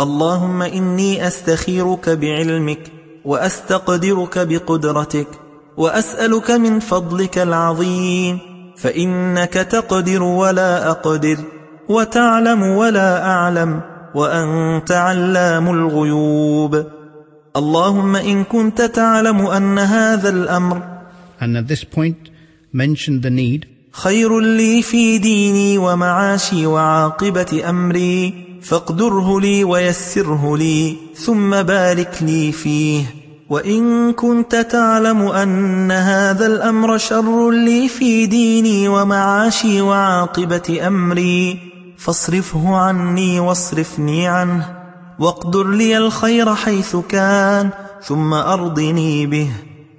اللهم إني أستخيرك بعلمك وأستقدرك بقدرتك وأسألك من فضلك العظيم فإنك تقدر ولا أقدر وتعلم ولا أعلم وأنت علام الغيوب. اللهم إن كنت تعلم أن هذا الأمر And at this point mention the need. خير لي في ديني ومعاشي وعاقبة أمري. فاقدره لي ويسره لي ثم بارك لي فيه. وإن كنت تعلم أن هذا الأمر شر لي في ديني ومعاشي وعاقبة أمري فاصرفه عني واصرفني عنه واقدر لي الخير حيث كان ثم أرضني به.